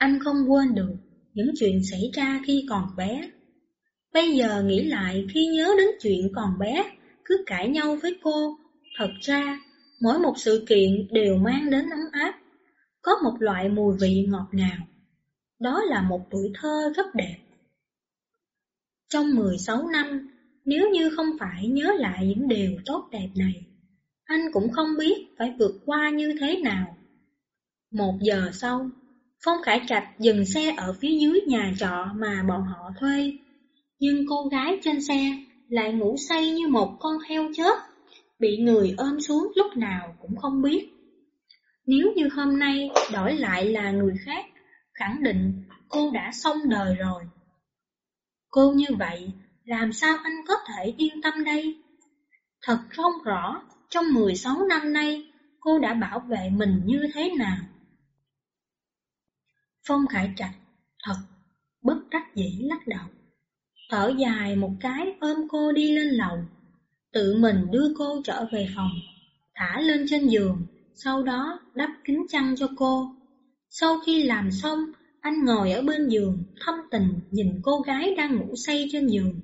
Anh không quên được những chuyện xảy ra khi còn bé. Bây giờ nghĩ lại khi nhớ đến chuyện còn bé, cứ cãi nhau với cô, thật ra mỗi một sự kiện đều mang đến ấm áp, có một loại mùi vị ngọt ngào. Đó là một tuổi thơ rất đẹp. Trong 16 năm, nếu như không phải nhớ lại những điều tốt đẹp này, anh cũng không biết phải vượt qua như thế nào. Một giờ sau, Phong Khải Trạch dừng xe ở phía dưới nhà trọ mà bọn họ thuê. Nhưng cô gái trên xe lại ngủ say như một con heo chết, bị người ôm xuống lúc nào cũng không biết. Nếu như hôm nay đổi lại là người khác, khẳng định cô đã xong đời rồi. Cô như vậy, làm sao anh có thể yên tâm đây? Thật không rõ, trong 16 năm nay, cô đã bảo vệ mình như thế nào? Phong Khải Trạch, thật, bất đắc dĩ lắc đầu. Thở dài một cái ôm cô đi lên lầu, tự mình đưa cô trở về phòng, thả lên trên giường, sau đó đắp kính chăn cho cô. Sau khi làm xong, anh ngồi ở bên giường, thâm tình nhìn cô gái đang ngủ say trên giường,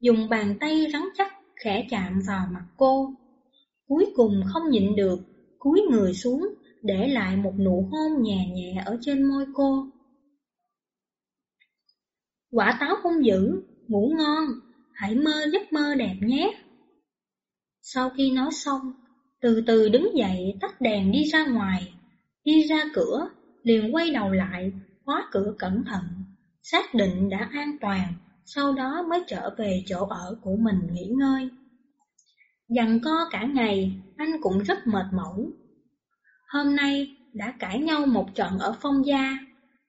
dùng bàn tay rắn chắc khẽ chạm vào mặt cô. Cuối cùng không nhịn được, cúi người xuống, để lại một nụ hôn nhẹ nhẹ ở trên môi cô. Quả táo không dữ, ngủ ngon, hãy mơ giấc mơ đẹp nhé. Sau khi nói xong, từ từ đứng dậy tắt đèn đi ra ngoài, đi ra cửa, liền quay đầu lại, khóa cửa cẩn thận, xác định đã an toàn, sau đó mới trở về chỗ ở của mình nghỉ ngơi. Dằn co cả ngày, anh cũng rất mệt mỏi. Hôm nay đã cãi nhau một trận ở phong gia,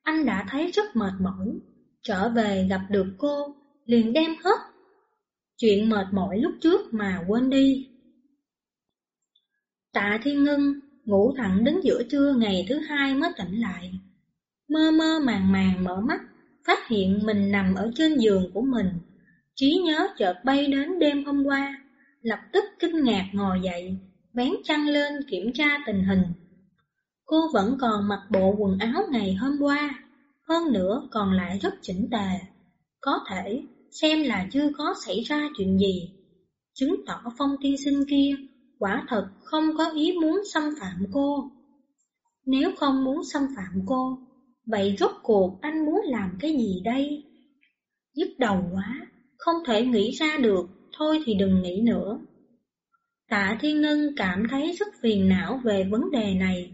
anh đã thấy rất mệt mỏi. Trở về gặp được cô, liền đem hết chuyện mệt mỏi lúc trước mà quên đi. Tạ Thiên Ngân ngủ thẳng đến giữa trưa ngày thứ hai mới tỉnh lại. Mơ mơ màng màng mở mắt, phát hiện mình nằm ở trên giường của mình. Trí nhớ chợt bay đến đêm hôm qua, lập tức kinh ngạc ngồi dậy, vén chăn lên kiểm tra tình hình. Cô vẫn còn mặc bộ quần áo ngày hôm qua, hơn nữa còn lại rất chỉnh tề. Có thể xem là chưa có xảy ra chuyện gì, chứng tỏ phong tiên sinh kia quả thật không có ý muốn xâm phạm cô. Nếu không muốn xâm phạm cô, vậy rốt cuộc anh muốn làm cái gì đây? Nhức đầu quá, không thể nghĩ ra được, thôi thì đừng nghĩ nữa. Tạ Thiên Ngân cảm thấy rất phiền não về vấn đề này,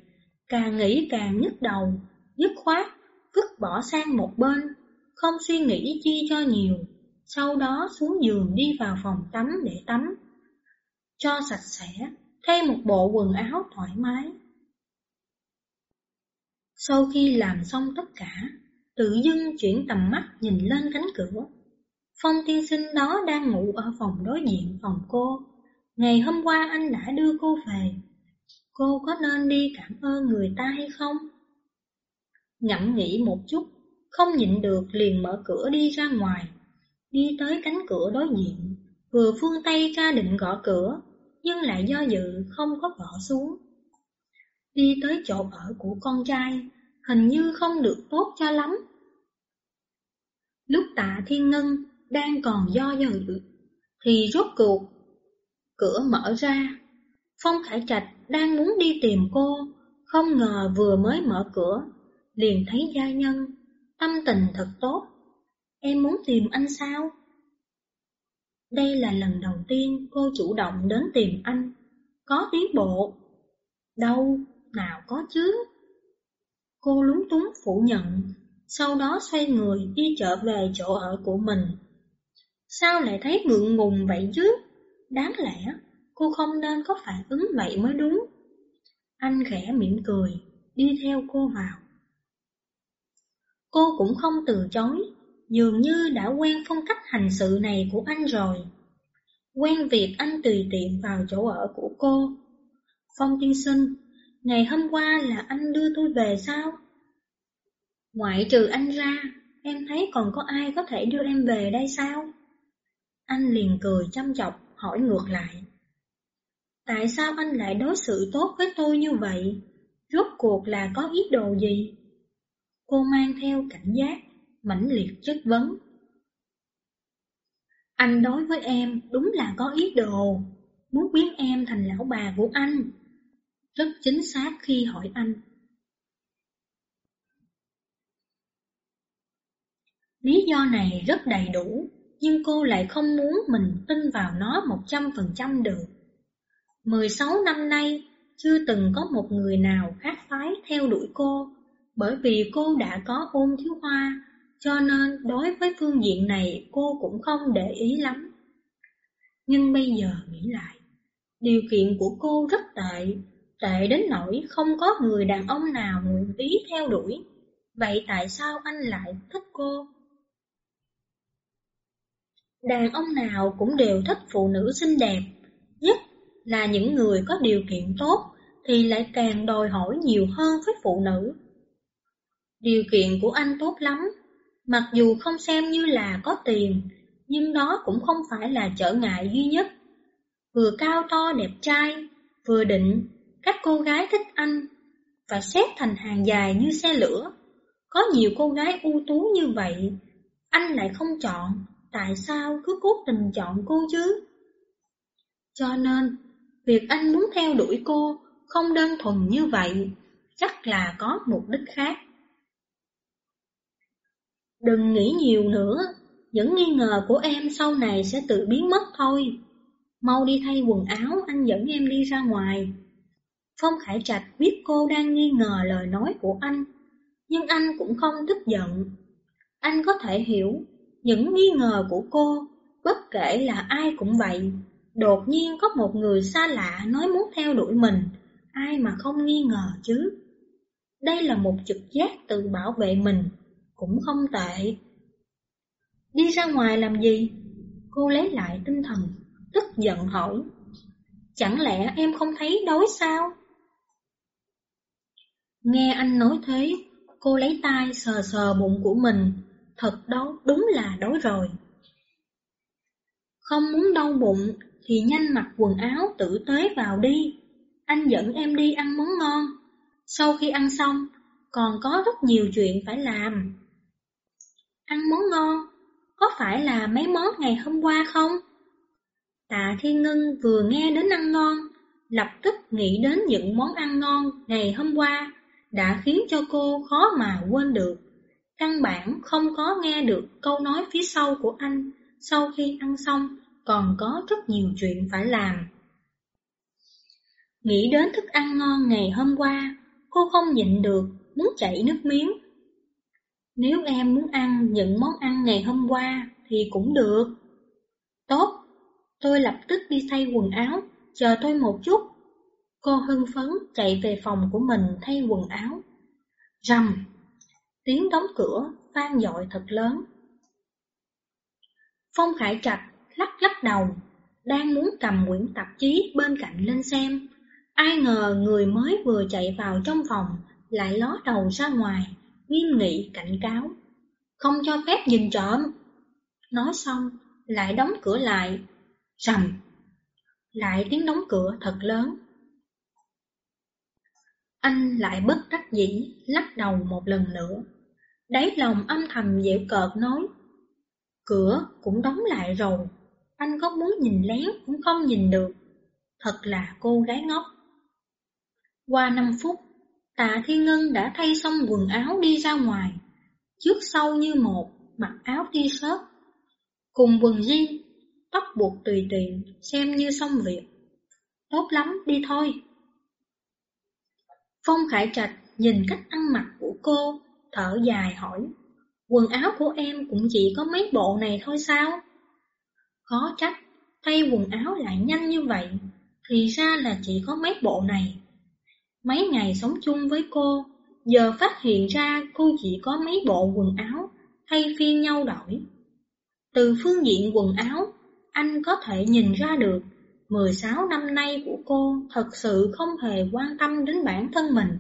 càng nghĩ càng nhức đầu, dứt khoát, vứt bỏ sang một bên, không suy nghĩ chi cho nhiều, sau đó xuống giường đi vào phòng tắm để tắm. Cho sạch sẽ, thay một bộ quần áo thoải mái. Sau khi làm xong tất cả, tự dưng chuyển tầm mắt nhìn lên cánh cửa. Phong tiên sinh đó đang ngủ ở phòng đối diện phòng cô. Ngày hôm qua anh đã đưa cô về. Cô có nên đi cảm ơn người ta hay không? Ngẫm nghĩ một chút, không nhịn được liền mở cửa đi ra ngoài. Đi tới cánh cửa đối diện, vừa phương tay ra định gõ cửa, nhưng lại do dự không có gõ xuống. Đi tới chỗ ở của con trai, hình như không được tốt cho lắm. Lúc tạ thiên ngân đang còn do dự, thì rốt cuộc, cửa mở ra. Phong Khải Trạch đang muốn đi tìm cô, không ngờ vừa mới mở cửa, liền thấy gia nhân, tâm tình thật tốt. Em muốn tìm anh sao? Đây là lần đầu tiên cô chủ động đến tìm anh, có tiến bộ. Đâu, nào có chứ. Cô lúng túng phủ nhận, sau đó xoay người đi trở về chỗ ở của mình. Sao lại thấy ngượng ngùng vậy chứ? Đáng lẽ cô không nên có phản ứng vậy mới đúng. Anh khẽ mỉm cười, đi theo cô vào. Cô cũng không từ chối, dường như đã quen phong cách hành sự này của anh rồi. Quen việc anh tùy tiện vào chỗ ở của cô. Phong tiên sinh, ngày hôm qua là anh đưa tôi về sao? Ngoại trừ anh ra, em thấy còn có ai có thể đưa em về đây sao? Anh liền cười chăm chọc, hỏi ngược lại. Tại sao anh lại đối xử tốt với tôi như vậy? Rốt cuộc là có ý đồ gì? Cô mang theo cảnh giác, mãnh liệt chất vấn. Anh đối với em đúng là có ý đồ, muốn biến em thành lão bà của anh. Rất chính xác khi hỏi anh. Lý do này rất đầy đủ, nhưng cô lại không muốn mình tin vào nó một trăm phần trăm được. 16 năm nay, chưa từng có một người nào khác phái theo đuổi cô, bởi vì cô đã có ôn thiếu hoa, cho nên đối với phương diện này cô cũng không để ý lắm. Nhưng bây giờ nghĩ lại, điều kiện của cô rất tệ, tệ đến nỗi không có người đàn ông nào nguyện ý theo đuổi. Vậy tại sao anh lại thích cô? Đàn ông nào cũng đều thích phụ nữ xinh đẹp, nhất là những người có điều kiện tốt thì lại càng đòi hỏi nhiều hơn với phụ nữ. Điều kiện của anh tốt lắm, mặc dù không xem như là có tiền, nhưng đó cũng không phải là trở ngại duy nhất. Vừa cao to đẹp trai, vừa định, các cô gái thích anh, và xếp thành hàng dài như xe lửa. Có nhiều cô gái ưu tú như vậy, anh lại không chọn, tại sao cứ cố tình chọn cô chứ? Cho nên, việc anh muốn theo đuổi cô không đơn thuần như vậy, chắc là có mục đích khác. Đừng nghĩ nhiều nữa, những nghi ngờ của em sau này sẽ tự biến mất thôi. Mau đi thay quần áo, anh dẫn em đi ra ngoài. Phong Khải Trạch biết cô đang nghi ngờ lời nói của anh, nhưng anh cũng không tức giận. Anh có thể hiểu những nghi ngờ của cô, bất kể là ai cũng vậy. Đột nhiên có một người xa lạ nói muốn theo đuổi mình, ai mà không nghi ngờ chứ. Đây là một trực giác tự bảo vệ mình, cũng không tệ. Đi ra ngoài làm gì? Cô lấy lại tinh thần, tức giận hỏi. Chẳng lẽ em không thấy đói sao? Nghe anh nói thế, cô lấy tay sờ sờ bụng của mình, thật đó đúng là đói rồi. Không muốn đau bụng thì nhanh mặc quần áo tử tế vào đi. Anh dẫn em đi ăn món ngon. Sau khi ăn xong, còn có rất nhiều chuyện phải làm. Ăn món ngon, có phải là mấy món ngày hôm qua không? Tạ Thiên Ngân vừa nghe đến ăn ngon, lập tức nghĩ đến những món ăn ngon ngày hôm qua đã khiến cho cô khó mà quên được. Căn bản không có nghe được câu nói phía sau của anh sau khi ăn xong còn có rất nhiều chuyện phải làm. Nghĩ đến thức ăn ngon ngày hôm qua, cô không nhịn được, muốn chảy nước miếng. Nếu em muốn ăn những món ăn ngày hôm qua thì cũng được. Tốt, tôi lập tức đi thay quần áo, chờ tôi một chút. Cô hưng phấn chạy về phòng của mình thay quần áo. Rầm, tiếng đóng cửa vang dội thật lớn. Phong Khải Trạch lắc lắc đầu, đang muốn cầm quyển tạp chí bên cạnh lên xem. Ai ngờ người mới vừa chạy vào trong phòng lại ló đầu ra ngoài, nghiêm nghị cảnh cáo. Không cho phép nhìn trộm. Nói xong, lại đóng cửa lại. Rầm. Lại tiếng đóng cửa thật lớn. Anh lại bất đắc dĩ, lắc đầu một lần nữa. Đáy lòng âm thầm dễ cợt nói. Cửa cũng đóng lại rồi, anh có muốn nhìn lén cũng không nhìn được. Thật là cô gái ngốc. Qua 5 phút, tạ Thiên Ngân đã thay xong quần áo đi ra ngoài, trước sau như một, mặc áo t-shirt, cùng quần jean, tóc buộc tùy tiện, xem như xong việc. Tốt lắm, đi thôi. Phong Khải Trạch nhìn cách ăn mặc của cô, thở dài hỏi, quần áo của em cũng chỉ có mấy bộ này thôi sao? Khó trách, thay quần áo lại nhanh như vậy, thì ra là chỉ có mấy bộ này. Mấy ngày sống chung với cô, giờ phát hiện ra cô chỉ có mấy bộ quần áo, thay phiên nhau đổi. Từ phương diện quần áo, anh có thể nhìn ra được 16 năm nay của cô thật sự không hề quan tâm đến bản thân mình.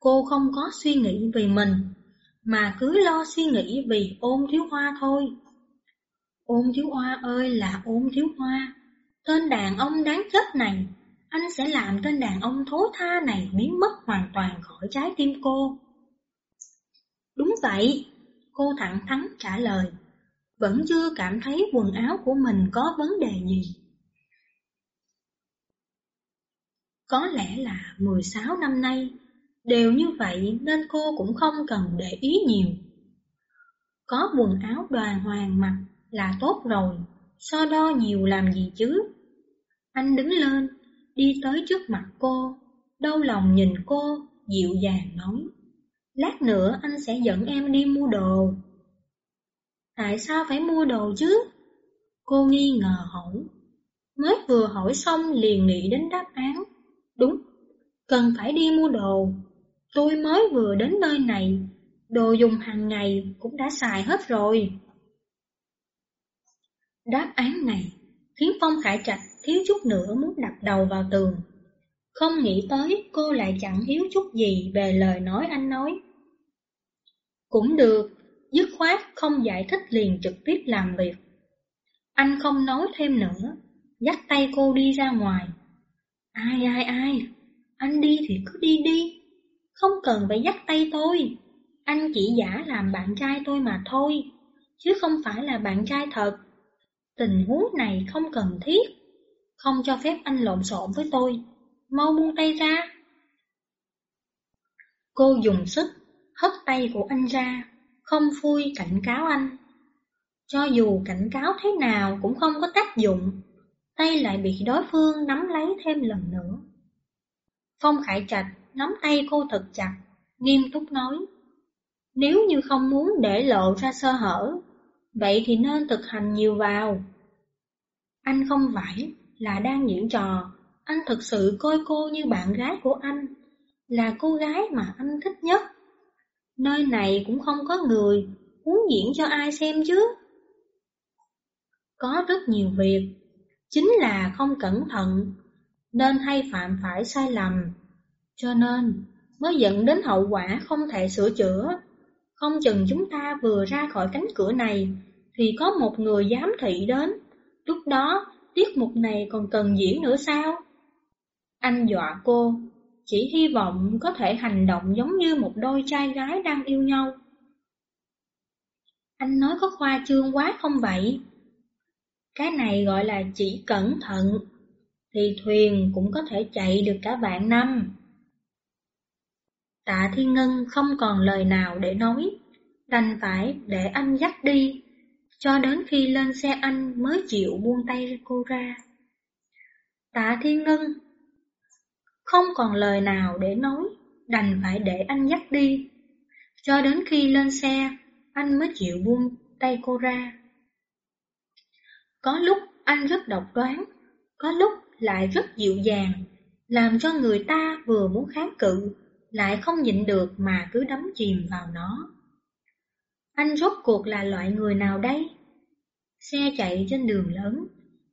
Cô không có suy nghĩ về mình, mà cứ lo suy nghĩ vì ôn thiếu hoa thôi. Ôn thiếu hoa ơi là ôn thiếu hoa, tên đàn ông đáng chết này, anh sẽ làm tên đàn ông thối tha này biến mất hoàn toàn khỏi trái tim cô. đúng vậy? Cô thẳng thắn trả lời. Vẫn chưa cảm thấy quần áo của mình có vấn đề gì. Có lẽ là 16 năm nay, đều như vậy nên cô cũng không cần để ý nhiều. Có quần áo đoàn hoàng mặc là tốt rồi, so đo nhiều làm gì chứ? Anh đứng lên, đi tới trước mặt cô, đau lòng nhìn cô, dịu dàng nói. Lát nữa anh sẽ dẫn em đi mua đồ. Tại sao phải mua đồ chứ? Cô nghi ngờ hỏi. Mới vừa hỏi xong liền nghĩ đến đáp án. Đúng, cần phải đi mua đồ. Tôi mới vừa đến nơi này, đồ dùng hàng ngày cũng đã xài hết rồi. Đáp án này khiến Phong Khải Trạch thiếu chút nữa muốn đập đầu vào tường. Không nghĩ tới cô lại chẳng hiếu chút gì về lời nói anh nói. Cũng được, dứt khoát không giải thích liền trực tiếp làm việc. Anh không nói thêm nữa, dắt tay cô đi ra ngoài. Ai ai ai, anh đi thì cứ đi đi, không cần phải dắt tay tôi. Anh chỉ giả làm bạn trai tôi mà thôi, chứ không phải là bạn trai thật. Tình huống này không cần thiết, không cho phép anh lộn xộn với tôi, mau buông tay ra. Cô dùng sức, hất tay của anh ra, không vui cảnh cáo anh. Cho dù cảnh cáo thế nào cũng không có tác dụng, tay lại bị đối phương nắm lấy thêm lần nữa. Phong Khải Trạch nắm tay cô thật chặt, nghiêm túc nói. Nếu như không muốn để lộ ra sơ hở, vậy thì nên thực hành nhiều vào. Anh không phải là đang diễn trò, anh thực sự coi cô như bạn gái của anh, là cô gái mà anh thích nhất. Nơi này cũng không có người, muốn diễn cho ai xem chứ. Có rất nhiều việc, chính là không cẩn thận, nên hay phạm phải sai lầm. Cho nên mới dẫn đến hậu quả không thể sửa chữa. Không chừng chúng ta vừa ra khỏi cánh cửa này, thì có một người giám thị đến. Lúc đó, tiết mục này còn cần diễn nữa sao? Anh dọa cô, chỉ hy vọng có thể hành động giống như một đôi trai gái đang yêu nhau. Anh nói có khoa trương quá không vậy? Cái này gọi là chỉ cẩn thận, thì thuyền cũng có thể chạy được cả vạn năm. Tạ Thiên Ngân không còn lời nào để nói, đành phải để anh dắt đi, cho đến khi lên xe anh mới chịu buông tay cô ra. Tạ Thiên Ngân không còn lời nào để nói, đành phải để anh dắt đi. Cho đến khi lên xe, anh mới chịu buông tay cô ra. Có lúc anh rất độc đoán, có lúc lại rất dịu dàng, làm cho người ta vừa muốn kháng cự, lại không nhịn được mà cứ đắm chìm vào nó. Anh rốt cuộc là loại người nào đây? Xe chạy trên đường lớn,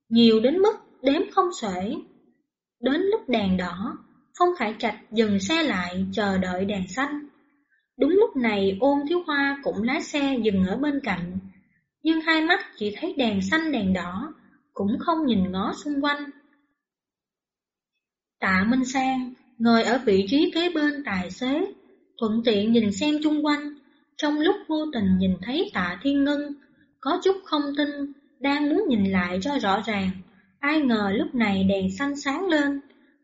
nhiều đến mức đếm không xuể. Đến lúc đèn đỏ, Phong Khải Trạch dừng xe lại chờ đợi đèn xanh. Đúng lúc này ôn thiếu hoa cũng lái xe dừng ở bên cạnh, nhưng hai mắt chỉ thấy đèn xanh đèn đỏ, cũng không nhìn ngó xung quanh. Tạ Minh Sang ngồi ở vị trí kế bên tài xế, thuận tiện nhìn xem chung quanh, trong lúc vô tình nhìn thấy tạ thiên ngân, có chút không tin, đang muốn nhìn lại cho rõ ràng, ai ngờ lúc này đèn xanh sáng lên,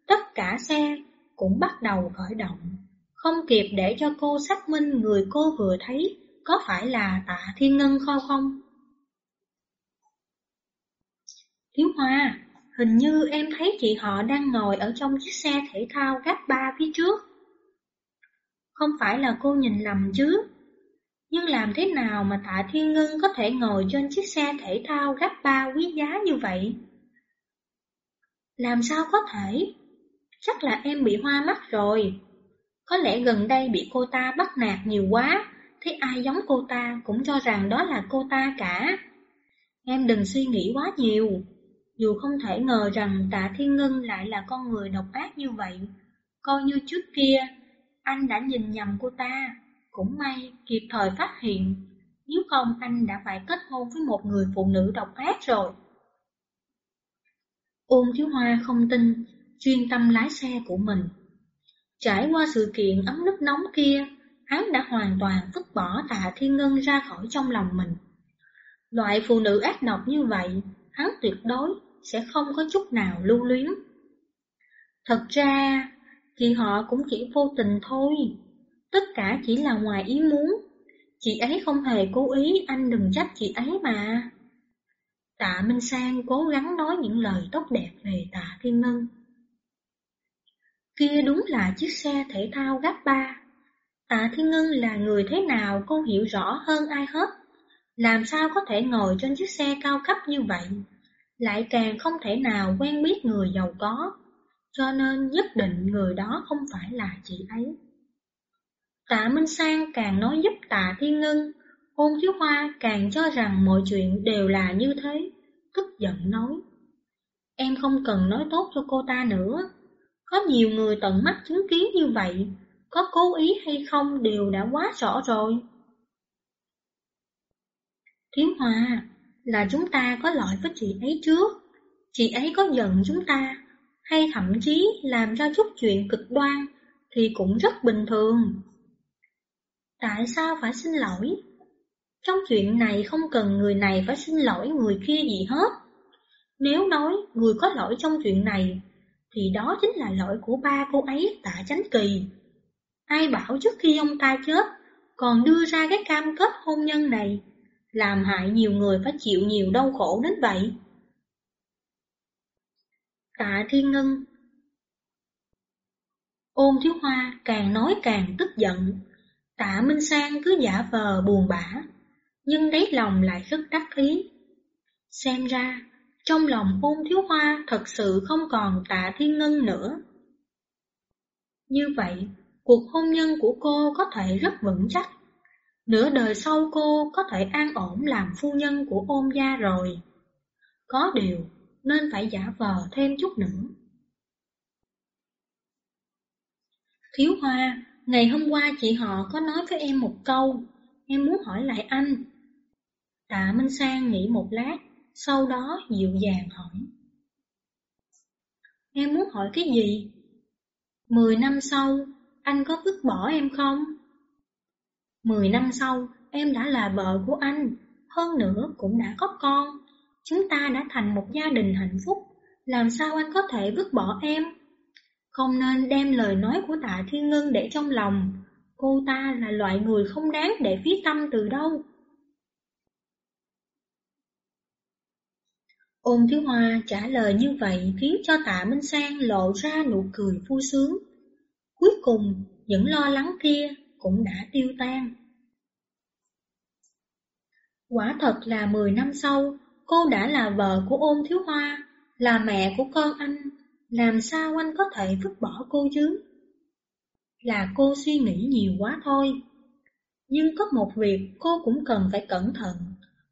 tất cả xe cũng bắt đầu khởi động, không kịp để cho cô xác minh người cô vừa thấy có phải là tạ thiên ngân không không. Thiếu Hoa, hình như em thấy chị họ đang ngồi ở trong chiếc xe thể thao gác ba phía trước. Không phải là cô nhìn lầm chứ? Nhưng làm thế nào mà Tạ Thiên Ngân có thể ngồi trên chiếc xe thể thao gác ba quý giá như vậy? Làm sao có thể? Chắc là em bị hoa mắt rồi. Có lẽ gần đây bị cô ta bắt nạt nhiều quá, thấy ai giống cô ta cũng cho rằng đó là cô ta cả. Em đừng suy nghĩ quá nhiều. Dù không thể ngờ rằng tạ thiên ngân lại là con người độc ác như vậy, coi như trước kia, anh đã nhìn nhầm cô ta, cũng may kịp thời phát hiện, nếu không anh đã phải kết hôn với một người phụ nữ độc ác rồi. Ôn thiếu hoa không tin, chuyên tâm lái xe của mình. Trải qua sự kiện ấm nước nóng kia, hắn đã hoàn toàn vứt bỏ tạ thiên ngân ra khỏi trong lòng mình. Loại phụ nữ ác độc như vậy, hắn tuyệt đối sẽ không có chút nào lưu luyến. Thật ra, thì họ cũng chỉ vô tình thôi, tất cả chỉ là ngoài ý muốn. Chị ấy không hề cố ý, anh đừng trách chị ấy mà. Tạ Minh Sang cố gắng nói những lời tốt đẹp về Tạ Thiên Ngân. Kia đúng là chiếc xe thể thao gấp ba. Tạ Thiên Ngân là người thế nào cô hiểu rõ hơn ai hết. Làm sao có thể ngồi trên chiếc xe cao cấp như vậy, lại càng không thể nào quen biết người giàu có, cho nên nhất định người đó không phải là chị ấy. Tạ Minh Sang càng nói giúp Tạ Thiên Ngân, Ôn Thiếu Hoa càng cho rằng mọi chuyện đều là như thế, tức giận nói. Em không cần nói tốt cho cô ta nữa, có nhiều người tận mắt chứng kiến như vậy, có cố ý hay không đều đã quá rõ rồi. Thiếu Hoa, là chúng ta có lỗi với chị ấy trước, chị ấy có giận chúng ta, hay thậm chí làm ra chút chuyện cực đoan, thì cũng rất bình thường. Tại sao phải xin lỗi? Trong chuyện này không cần người này phải xin lỗi người kia gì hết. Nếu nói người có lỗi trong chuyện này, thì đó chính là lỗi của ba cô ấy tạ chánh kỳ. Ai bảo trước khi ông ta chết, còn đưa ra cái cam kết hôn nhân này, làm hại nhiều người phải chịu nhiều đau khổ đến vậy. Tạ Thiên Ngân Ôn Thiếu Hoa càng nói càng tức giận, Tạ Minh Sang cứ giả vờ buồn bã, nhưng đáy lòng lại rất đắc ý. Xem ra, trong lòng ôn thiếu hoa thật sự không còn tạ thiên ngân nữa. Như vậy, cuộc hôn nhân của cô có thể rất vững chắc. Nửa đời sau cô có thể an ổn làm phu nhân của ôn gia rồi. Có điều, nên phải giả vờ thêm chút nữa. Thiếu Hoa, ngày hôm qua chị họ có nói với em một câu, em muốn hỏi lại anh. Tạ Minh Sang nghĩ một lát, sau đó dịu dàng hỏi. Em muốn hỏi cái gì? Mười năm sau, anh có vứt bỏ em không? Mười năm sau, em đã là vợ của anh, hơn nữa cũng đã có con. Chúng ta đã thành một gia đình hạnh phúc, làm sao anh có thể vứt bỏ em? Không nên đem lời nói của tạ Thiên Ngân để trong lòng, cô ta là loại người không đáng để phí tâm từ đâu. Ôn Thiếu Hoa trả lời như vậy khiến cho tạ Minh Sang lộ ra nụ cười vui sướng. Cuối cùng, những lo lắng kia cũng đã tiêu tan. Quả thật là 10 năm sau, cô đã là vợ của ôn Thiếu Hoa, là mẹ của con anh, làm sao anh có thể vứt bỏ cô chứ? Là cô suy nghĩ nhiều quá thôi. Nhưng có một việc cô cũng cần phải cẩn thận,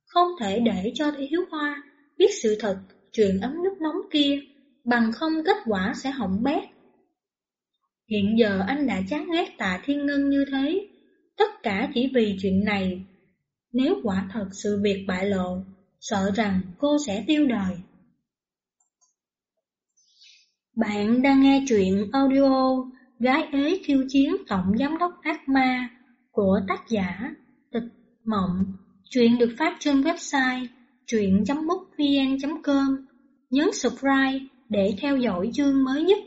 không thể để cho Thiếu Hoa biết sự thật, chuyện ấm nước nóng kia, bằng không kết quả sẽ hỏng bét. Hiện giờ anh đã chán ghét tạ thiên ngân như thế, tất cả chỉ vì chuyện này. Nếu quả thật sự việc bại lộ, sợ rằng cô sẽ tiêu đời. Bạn đang nghe truyện audio Gái ế khiêu chiến tổng giám đốc ác ma của tác giả Tịch Mộng. Truyện được phát trên website truyện.mútvn.com. Nhấn subscribe để theo dõi chương mới nhất.